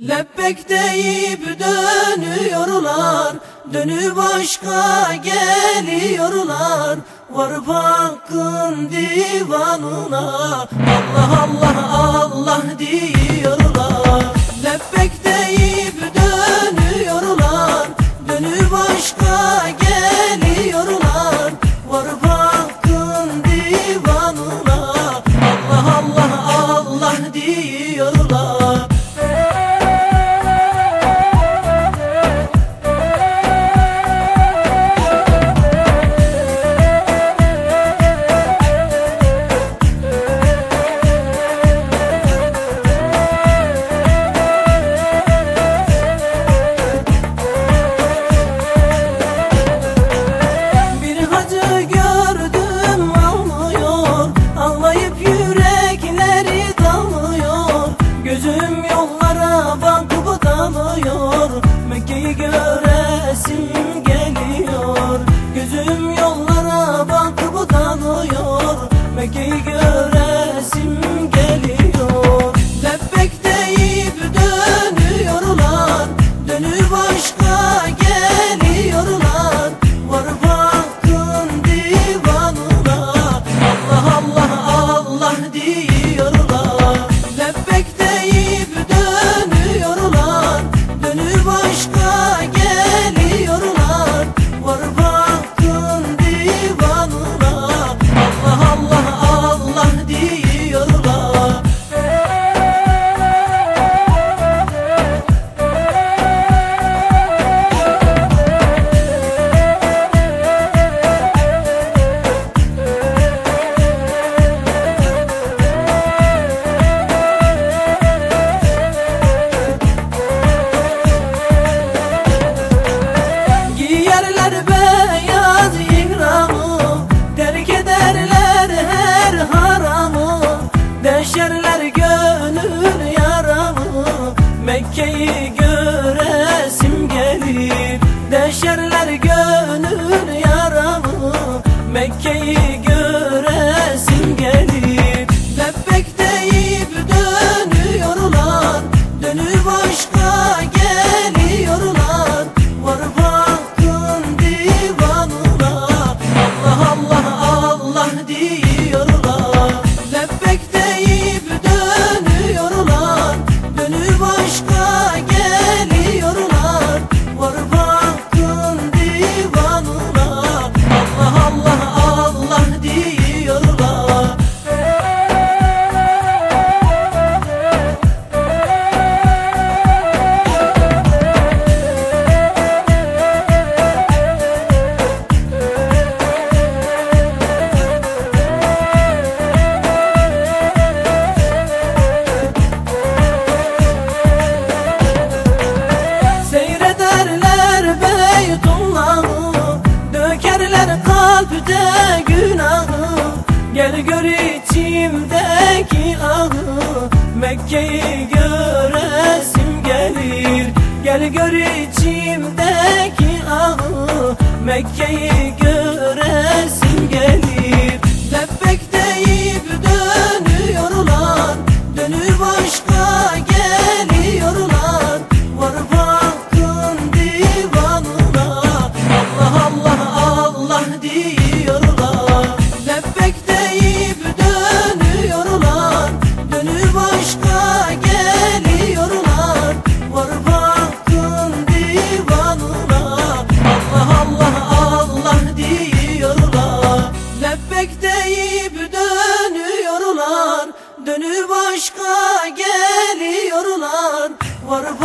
Lebbek deyip dönüyorlar Dönüp başka geliyorlar. Varıp hakkın divanına Allah Allah Allah diyorlar. Lebbek deyip dönüyorlar Dönüp başka geliyorlar. Varıp hakkın divanına Allah Allah Allah diyorlar haqiqat Mekke'yi göresim gelir Lebbek deyip dönüyorlar Dönüp başka geliyorlar Varıp hakkın divanına? Allah Allah Allah Lebbek kalpte günahı. Gel gör içimdeki ahı. Mekke'yi göresim gelir. Gel gör içimdeki ahı. Mekke'yi göresim gelir Lebbek deyip dönüyorlar Dönüp başka geliyorlar. Varıp